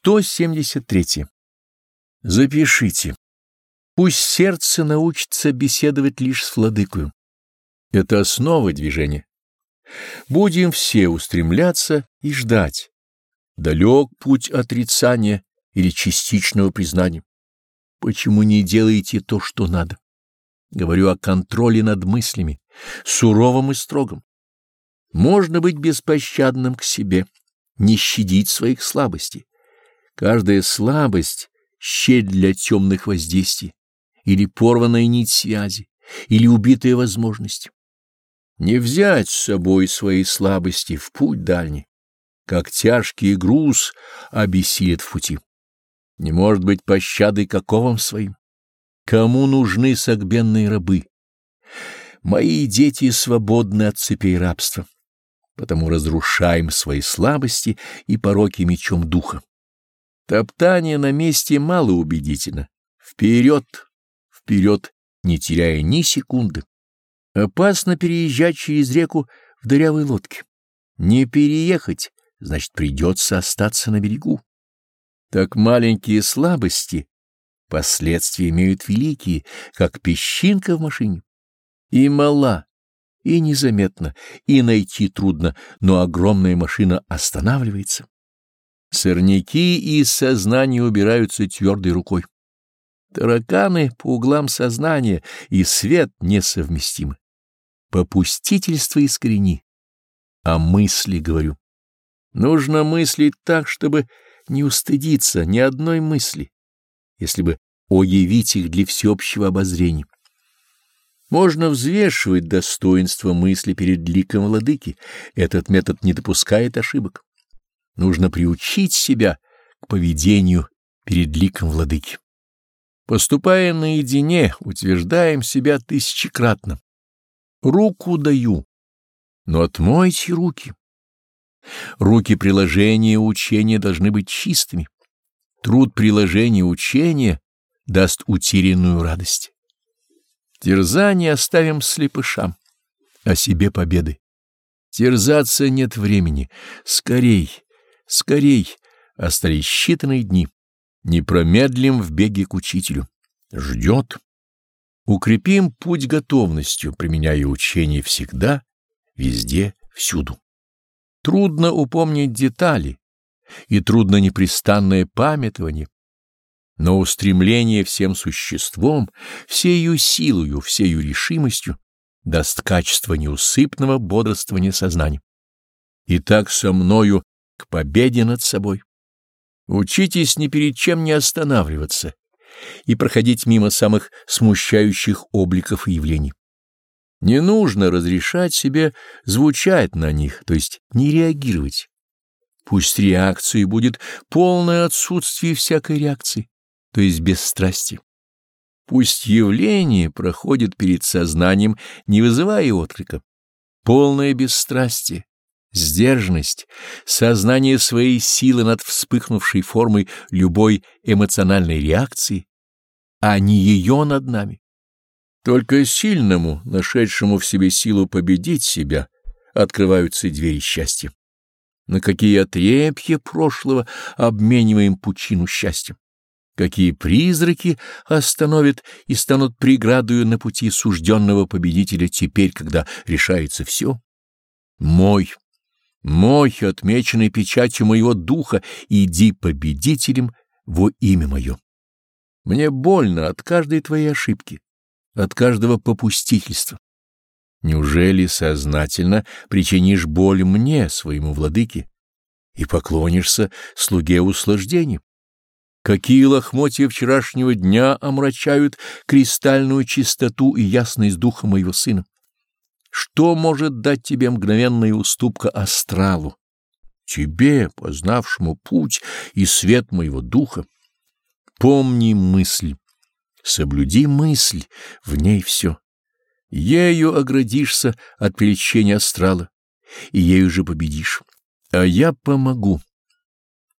173. Запишите. Пусть сердце научится беседовать лишь с владыкою. Это основа движения. Будем все устремляться и ждать. Далек путь отрицания или частичного признания. Почему не делаете то, что надо? Говорю о контроле над мыслями, суровым и строгом. Можно быть беспощадным к себе, не щадить своих слабостей Каждая слабость — щель для темных воздействий, или порванная нить связи, или убитая возможность. Не взять с собой свои слабости в путь дальний, как тяжкий груз обессилит в пути. Не может быть пощады каковым своим. Кому нужны согбенные рабы? Мои дети свободны от цепей рабства, потому разрушаем свои слабости и пороки мечом духа. Топтание на месте мало убедительно. Вперед, вперед, не теряя ни секунды. Опасно переезжать через реку в дырявой лодке. Не переехать, значит, придется остаться на берегу. Так маленькие слабости последствия имеют великие, как песчинка в машине. И мала, и незаметно, и найти трудно, но огромная машина останавливается. Сорняки из сознания убираются твердой рукой. Тараканы по углам сознания и свет несовместимы. Попустительство искорени. А мысли, говорю. Нужно мыслить так, чтобы не устыдиться ни одной мысли, если бы оявить их для всеобщего обозрения. Можно взвешивать достоинство мысли перед ликом владыки. Этот метод не допускает ошибок. Нужно приучить себя к поведению перед ликом владыки. Поступая наедине, утверждаем себя тысячекратно. Руку даю, но отмойте руки. Руки приложения и учения должны быть чистыми. Труд приложения и учения даст утерянную радость. Терзание оставим слепышам, о себе победы. Терзаться нет времени. Скорей, Скорей, остались считанные дни. Не промедлим в беге к учителю. Ждет. Укрепим путь готовностью, применяя учение всегда, везде, всюду. Трудно упомнить детали, и трудно непрестанное памятование, но устремление всем существом, всею силою, всею решимостью даст качество неусыпного бодрствования сознания. И так со мною к победе над собой. Учитесь ни перед чем не останавливаться и проходить мимо самых смущающих обликов и явлений. Не нужно разрешать себе звучать на них, то есть не реагировать. Пусть реакцией будет полное отсутствие всякой реакции, то есть бесстрастие. Пусть явление проходит перед сознанием, не вызывая отклика. Полное бесстрастие, сдержанность, сознание своей силы над вспыхнувшей формой любой эмоциональной реакции, а не ее над нами. Только сильному, нашедшему в себе силу победить себя, открываются двери счастья. На какие отрепья прошлого обмениваем пучину счастья? Какие призраки остановят и станут преградою на пути сужденного победителя теперь, когда решается все? Мой мой, отмеченный печатью моего духа, иди победителем во имя мое. Мне больно от каждой твоей ошибки, от каждого попустительства. Неужели сознательно причинишь боль мне, своему владыке, и поклонишься слуге услаждений? Какие лохмотья вчерашнего дня омрачают кристальную чистоту и ясность духа моего сына? Что может дать тебе мгновенная уступка астралу? Тебе, познавшему путь и свет моего духа, помни мысль, соблюди мысль, в ней все. Ею оградишься от привлечения астрала, и ею же победишь. А я помогу.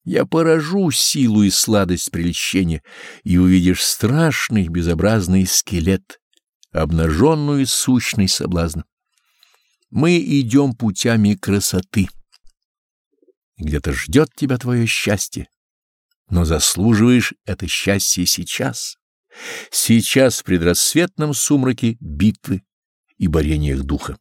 Я поражу силу и сладость прельщения, и увидишь страшный безобразный скелет, обнаженную сущность соблазна. Мы идем путями красоты. Где-то ждет тебя твое счастье. но заслуживаешь это счастье сейчас, сейчас в предрассветном сумраке битвы и борениях духа.